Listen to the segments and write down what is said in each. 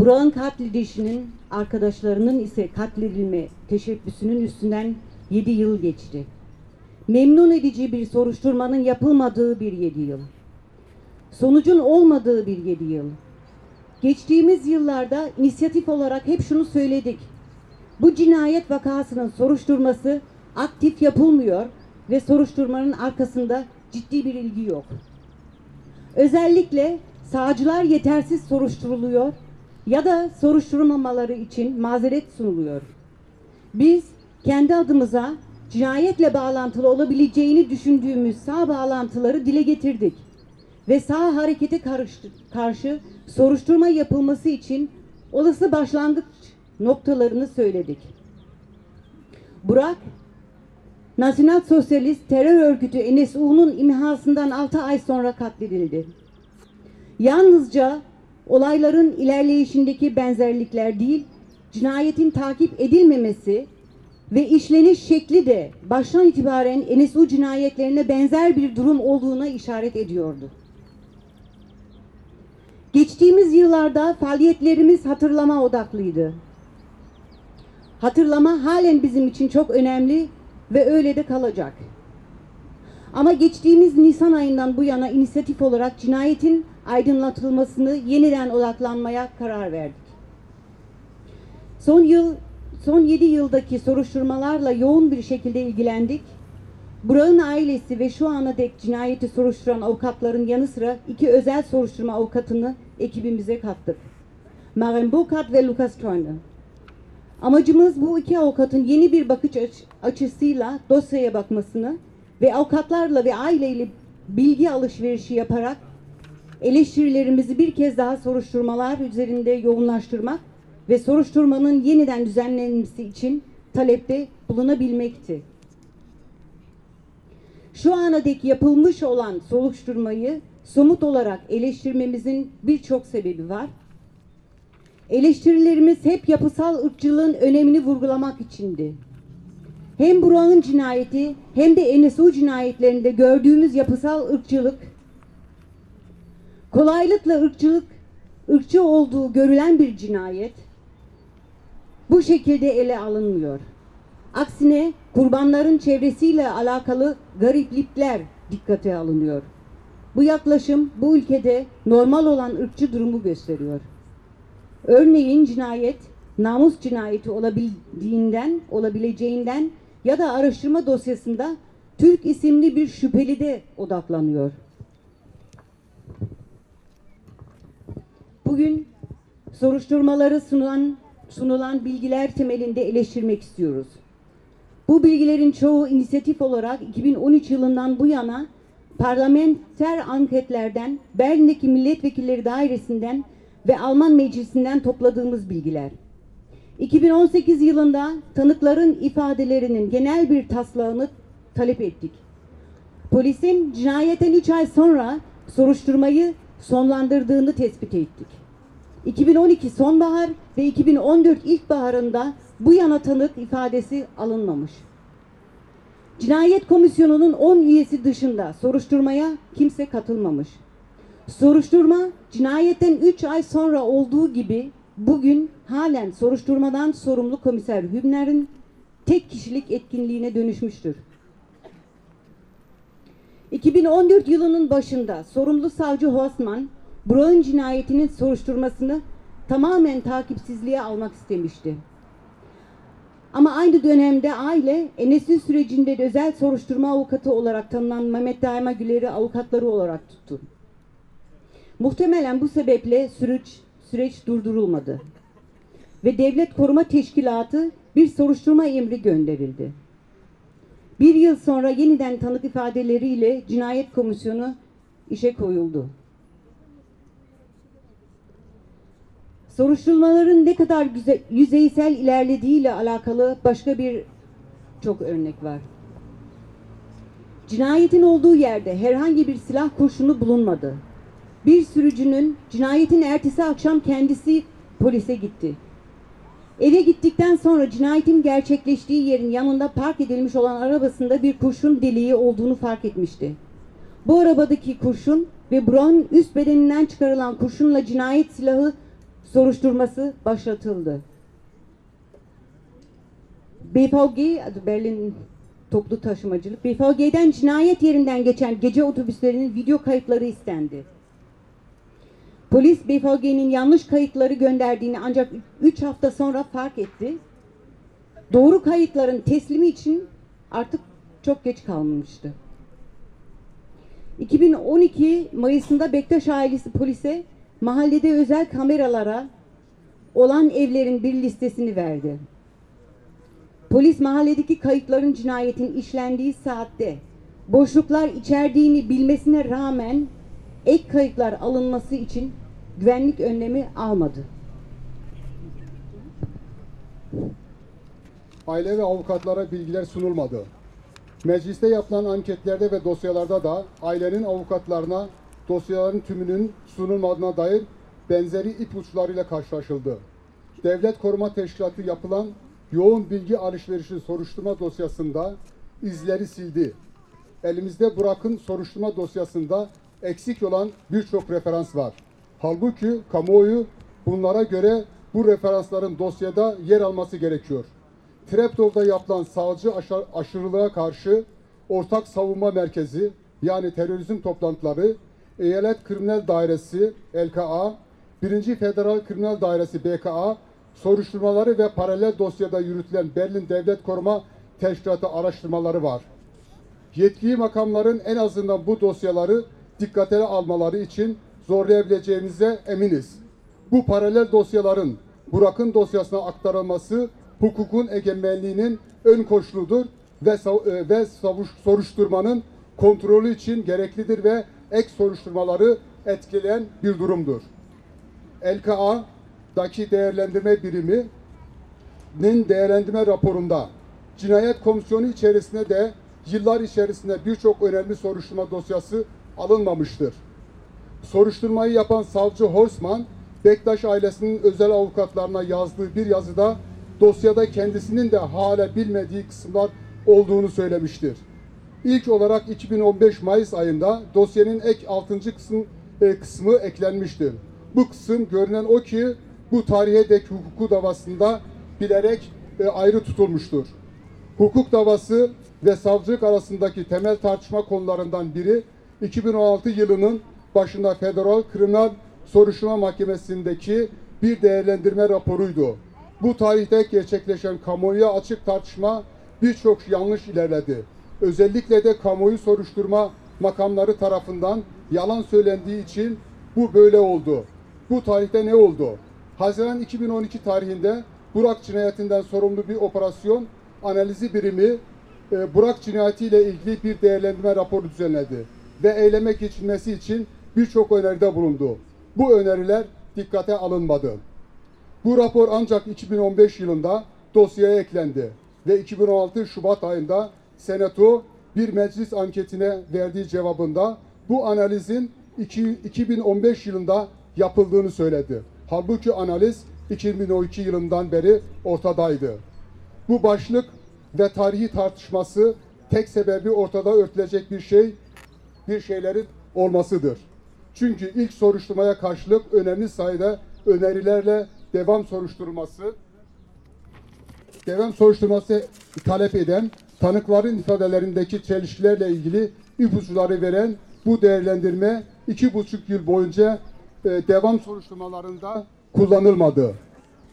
Burak'ın katledişinin arkadaşlarının ise katledilme teşebbüsünün üstünden 7 yıl geçti. Memnun edici bir soruşturmanın yapılmadığı bir 7 yıl. Sonucun olmadığı bir 7 yıl. Geçtiğimiz yıllarda inisiyatif olarak hep şunu söyledik. Bu cinayet vakasının soruşturması aktif yapılmıyor ve soruşturmanın arkasında ciddi bir ilgi yok. Özellikle sağcılar yetersiz soruşturuluyor ya da soruşturmamaları için mazeret sunuluyor. Biz kendi adımıza cinayetle bağlantılı olabileceğini düşündüğümüz sağ bağlantıları dile getirdik ve sağ harekete karşı soruşturma yapılması için olası başlangıç noktalarını söyledik. Burak, Nasyonal Sosyalist Terör Örgütü NSU'nun imhasından 6 ay sonra katledildi. Yalnızca olayların ilerleyişindeki benzerlikler değil, cinayetin takip edilmemesi ve işleniş şekli de baştan itibaren NSU cinayetlerine benzer bir durum olduğuna işaret ediyordu. Geçtiğimiz yıllarda faaliyetlerimiz hatırlama odaklıydı. Hatırlama halen bizim için çok önemli ve öyle de kalacak. Ama geçtiğimiz Nisan ayından bu yana inisiyatif olarak cinayetin aydınlatılmasını yeniden odaklanmaya karar verdik. Son yıl son 7 yıldaki soruşturmalarla yoğun bir şekilde ilgilendik. Burak'ın ailesi ve şu ana dek cinayeti soruşturan avukatların yanı sıra iki özel soruşturma avukatını ekibimize kattık. Maren Burkhardt ve Lukas Tröndle. Amacımız bu iki avukatın yeni bir bakış aç- açısıyla dosyaya bakmasını ve avukatlarla ve aileyle bilgi alışverişi yaparak eleştirilerimizi bir kez daha soruşturmalar üzerinde yoğunlaştırmak ve soruşturmanın yeniden düzenlenmesi için talepte bulunabilmekti. Şu ana dek yapılmış olan soruşturmayı somut olarak eleştirmemizin birçok sebebi var. Eleştirilerimiz hep yapısal ırkçılığın önemini vurgulamak içindi. Hem Burak'ın cinayeti hem de NSU cinayetlerinde gördüğümüz yapısal ırkçılık kolaylıkla ırkçılık ırkçı olduğu görülen bir cinayet bu şekilde ele alınmıyor. Aksine kurbanların çevresiyle alakalı gariplikler dikkate alınıyor. Bu yaklaşım bu ülkede normal olan ırkçı durumu gösteriyor. Örneğin cinayet namus cinayeti olabildiğinden, olabileceğinden ya da araştırma dosyasında Türk isimli bir şüpheli de odaklanıyor. Bugün soruşturmaları sunulan sunulan bilgiler temelinde eleştirmek istiyoruz. Bu bilgilerin çoğu inisiyatif olarak 2013 yılından bu yana parlamenter anketlerden, Berlin'deki milletvekilleri dairesinden ve Alman meclisinden topladığımız bilgiler. 2018 yılında tanıkların ifadelerinin genel bir taslağını talep ettik. Polisin cinayetten 3 ay sonra soruşturmayı sonlandırdığını tespit ettik. 2012 sonbahar ve 2014 ilkbaharında bu yana tanık ifadesi alınmamış. Cinayet Komisyonu'nun 10 üyesi dışında soruşturmaya kimse katılmamış. Soruşturma cinayetten 3 ay sonra olduğu gibi bugün halen soruşturmadan sorumlu komiser Hübner'in tek kişilik etkinliğine dönüşmüştür. 2014 yılının başında sorumlu savcı Hosman, Brown cinayetinin soruşturmasını tamamen takipsizliğe almak istemişti. Ama aynı dönemde aile NSU sürecinde de özel soruşturma avukatı olarak tanınan Mehmet Daima Güler'i avukatları olarak tuttu. Muhtemelen bu sebeple süreç, süreç durdurulmadı. Ve Devlet Koruma Teşkilatı bir soruşturma emri gönderildi. Bir yıl sonra yeniden tanık ifadeleriyle cinayet komisyonu işe koyuldu. Soruşturmaların ne kadar güze- yüzeysel ilerlediğiyle alakalı başka bir çok örnek var. Cinayetin olduğu yerde herhangi bir silah kurşunu bulunmadı. Bir sürücünün cinayetin ertesi akşam kendisi polise gitti. Eve gittikten sonra cinayetin gerçekleştiği yerin yanında park edilmiş olan arabasında bir kurşun deliği olduğunu fark etmişti. Bu arabadaki kurşun ve Brown üst bedeninden çıkarılan kurşunla cinayet silahı soruşturması başlatıldı. BVG, Berlin Toplu Taşımacılık, BVG'den cinayet yerinden geçen gece otobüslerinin video kayıtları istendi. Polis BVG'nin yanlış kayıtları gönderdiğini ancak 3 hafta sonra fark etti. Doğru kayıtların teslimi için artık çok geç kalmıştı. 2012 Mayıs'ında Bektaş ailesi polise mahallede özel kameralara olan evlerin bir listesini verdi. Polis mahalledeki kayıtların cinayetin işlendiği saatte boşluklar içerdiğini bilmesine rağmen ek kayıtlar alınması için güvenlik önlemi almadı. aile ve avukatlara bilgiler sunulmadı. Mecliste yapılan anketlerde ve dosyalarda da ailenin avukatlarına dosyaların tümünün sunulmadığına dair benzeri ipuçlarıyla karşılaşıldı. Devlet Koruma Teşkilatı yapılan yoğun bilgi alışverişi soruşturma dosyasında izleri sildi. Elimizde Burak'ın soruşturma dosyasında eksik olan birçok referans var. Halbuki kamuoyu bunlara göre bu referansların dosyada yer alması gerekiyor. Treptow'da yapılan sağcı aşırılığa karşı ortak savunma merkezi yani terörizm toplantıları, Eyalet Kriminal Dairesi LKA, 1. Federal Kriminal Dairesi BKA, soruşturmaları ve paralel dosyada yürütülen Berlin Devlet Koruma Teşkilatı araştırmaları var. Yetkili makamların en azından bu dosyaları dikkate almaları için zorlayabileceğimize eminiz. Bu paralel dosyaların Burak'ın dosyasına aktarılması hukukun egemenliğinin ön koşuludur ve, e, ve soruşturmanın kontrolü için gereklidir ve ek soruşturmaları etkileyen bir durumdur. LKA'daki değerlendirme birimi nin değerlendirme raporunda cinayet komisyonu içerisinde de yıllar içerisinde birçok önemli soruşturma dosyası alınmamıştır. Soruşturmayı yapan savcı Horsman, Bektaş ailesinin özel avukatlarına yazdığı bir yazıda dosyada kendisinin de hala bilmediği kısımlar olduğunu söylemiştir. İlk olarak 2015 Mayıs ayında dosyanın ek 6. kısım, e, kısmı eklenmiştir. Bu kısım görünen o ki bu tarihe dek hukuku davasında bilerek e, ayrı tutulmuştur. Hukuk davası ve savcılık arasındaki temel tartışma konularından biri 2016 yılının başında Federal Kriminal Soruşturma Mahkemesi'ndeki bir değerlendirme raporuydu. Bu tarihte gerçekleşen kamuoyuna açık tartışma birçok yanlış ilerledi. Özellikle de kamuoyu soruşturma makamları tarafından yalan söylendiği için bu böyle oldu. Bu tarihte ne oldu? Haziran 2012 tarihinde Burak cinayetinden sorumlu bir operasyon analizi birimi e, Burak cinayetiyle ilgili bir değerlendirme raporu düzenledi ve eyleme geçilmesi için birçok öneride bulundu. Bu öneriler dikkate alınmadı. Bu rapor ancak 2015 yılında dosyaya eklendi ve 2016 Şubat ayında Senato bir meclis anketine verdiği cevabında bu analizin iki- 2015 yılında yapıldığını söyledi. Halbuki analiz 2012 yılından beri ortadaydı. Bu başlık ve tarihi tartışması tek sebebi ortada örtülecek bir şey, bir şeylerin olmasıdır. Çünkü ilk soruşturmaya karşılık önemli sayıda önerilerle devam soruşturması, devam soruşturması talep eden, tanıkların ifadelerindeki çelişkilerle ilgili ipuçları veren bu değerlendirme iki buçuk yıl boyunca e, devam soruşturmalarında kullanılmadı.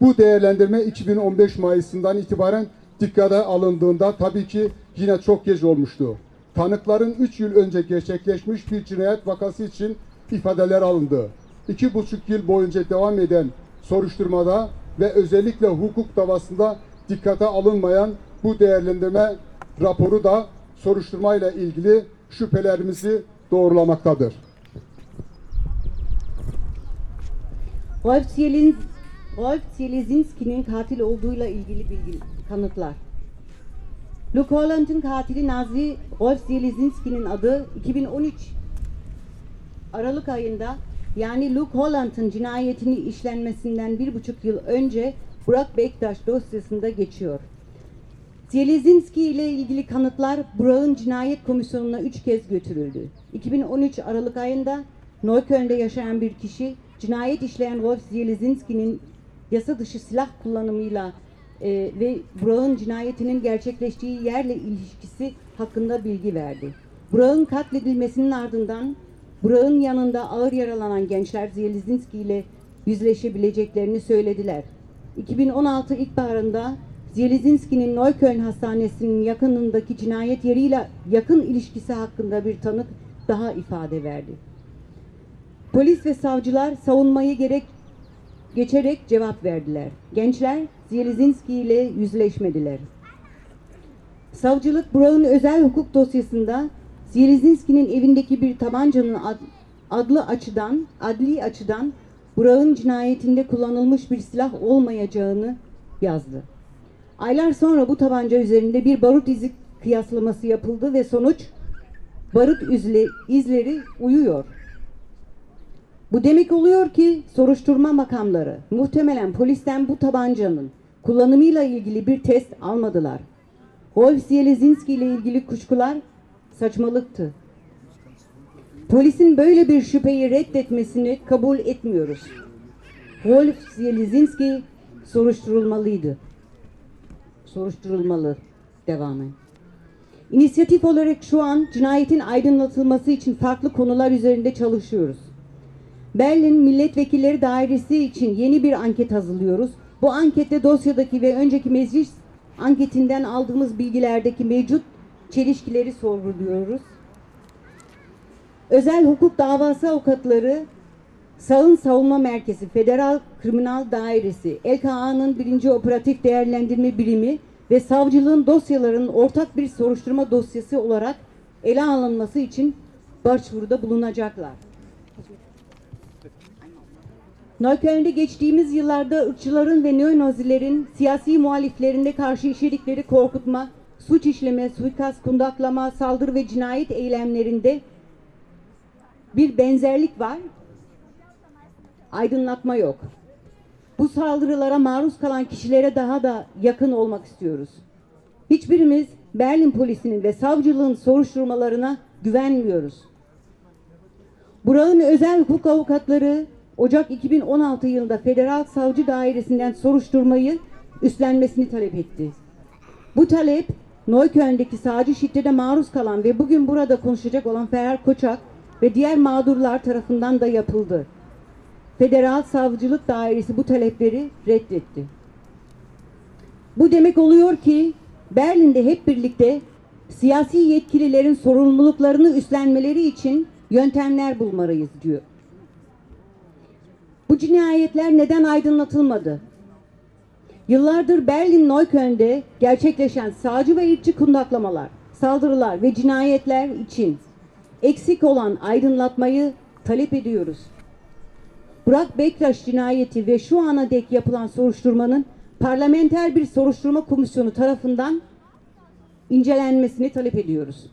Bu değerlendirme 2015 Mayıs'ından itibaren dikkate alındığında tabii ki yine çok geç olmuştu. Tanıkların 3 yıl önce gerçekleşmiş bir cinayet vakası için ifadeler alındı. İki buçuk yıl boyunca devam eden soruşturmada ve özellikle hukuk davasında dikkate alınmayan bu değerlendirme raporu da soruşturmayla ilgili şüphelerimizi doğrulamaktadır. Rolf Zielinski'nin katil olduğuyla ilgili bilgi, kanıtlar. Luke Holland'ın katili Nazi Rolf Zielinski'nin adı 2013 Aralık ayında yani Luke Holland'ın cinayetini işlenmesinden bir buçuk yıl önce Burak Bektaş dosyasında geçiyor. Zielinski ile ilgili kanıtlar Burak'ın cinayet komisyonuna üç kez götürüldü. 2013 Aralık ayında Neukölln'de yaşayan bir kişi cinayet işleyen Wolf Zielinski'nin yasa dışı silah kullanımıyla e, ve Burak'ın cinayetinin gerçekleştiği yerle ilişkisi hakkında bilgi verdi. Burak'ın katledilmesinin ardından Burak'ın yanında ağır yaralanan gençler Zielinski ile yüzleşebileceklerini söylediler. 2016 ilkbaharında Zielinski'nin Neukölln Hastanesi'nin yakınındaki cinayet yeriyle yakın ilişkisi hakkında bir tanık daha ifade verdi. Polis ve savcılar savunmayı gerek geçerek cevap verdiler. Gençler Zielinski ile yüzleşmediler. Savcılık Burak'ın özel hukuk dosyasında Zielinski'nin evindeki bir tabancanın ad- adlı açıdan, adli açıdan Burak'ın cinayetinde kullanılmış bir silah olmayacağını yazdı. Aylar sonra bu tabanca üzerinde bir barut izi kıyaslaması yapıldı ve sonuç barut izle- izleri uyuyor. Bu demek oluyor ki soruşturma makamları muhtemelen polisten bu tabancanın kullanımıyla ilgili bir test almadılar. Wolf Zielinski ile ilgili kuşkular saçmalıktı. Polisin böyle bir şüpheyi reddetmesini kabul etmiyoruz. Wolf Zielinski soruşturulmalıydı. Soruşturulmalı devamı. İnisiyatif olarak şu an cinayetin aydınlatılması için farklı konular üzerinde çalışıyoruz. Berlin Milletvekilleri Dairesi için yeni bir anket hazırlıyoruz. Bu ankette dosyadaki ve önceki meclis anketinden aldığımız bilgilerdeki mevcut çelişkileri sorguluyoruz. Özel hukuk davası avukatları Sağın Savunma Merkezi, Federal Kriminal Dairesi, LKA'nın birinci operatif değerlendirme birimi ve savcılığın dosyalarının ortak bir soruşturma dosyası olarak ele alınması için başvuruda bulunacaklar. Neukölln'de geçtiğimiz yıllarda ırkçıların ve neonazilerin siyasi muhaliflerinde karşı işledikleri korkutma, suç işleme, suikast, kundaklama, saldırı ve cinayet eylemlerinde bir benzerlik var. Aydınlatma yok. Bu saldırılara maruz kalan kişilere daha da yakın olmak istiyoruz. Hiçbirimiz Berlin polisinin ve savcılığın soruşturmalarına güvenmiyoruz. Burak'ın özel hukuk avukatları Ocak 2016 yılında Federal Savcı Dairesi'nden soruşturmayı üstlenmesini talep etti. Bu talep Neukölln'deki sağcı şiddete maruz kalan ve bugün burada konuşacak olan Ferhat Koçak ve diğer mağdurlar tarafından da yapıldı. Federal Savcılık Dairesi bu talepleri reddetti. Bu demek oluyor ki Berlin'de hep birlikte siyasi yetkililerin sorumluluklarını üstlenmeleri için yöntemler bulmalıyız diyor. Bu cinayetler neden aydınlatılmadı? Yıllardır Berlin Neukölln'de gerçekleşen sağcı ve ırkçı kundaklamalar, saldırılar ve cinayetler için eksik olan aydınlatmayı talep ediyoruz. Burak Bektaş cinayeti ve şu ana dek yapılan soruşturmanın parlamenter bir soruşturma komisyonu tarafından incelenmesini talep ediyoruz.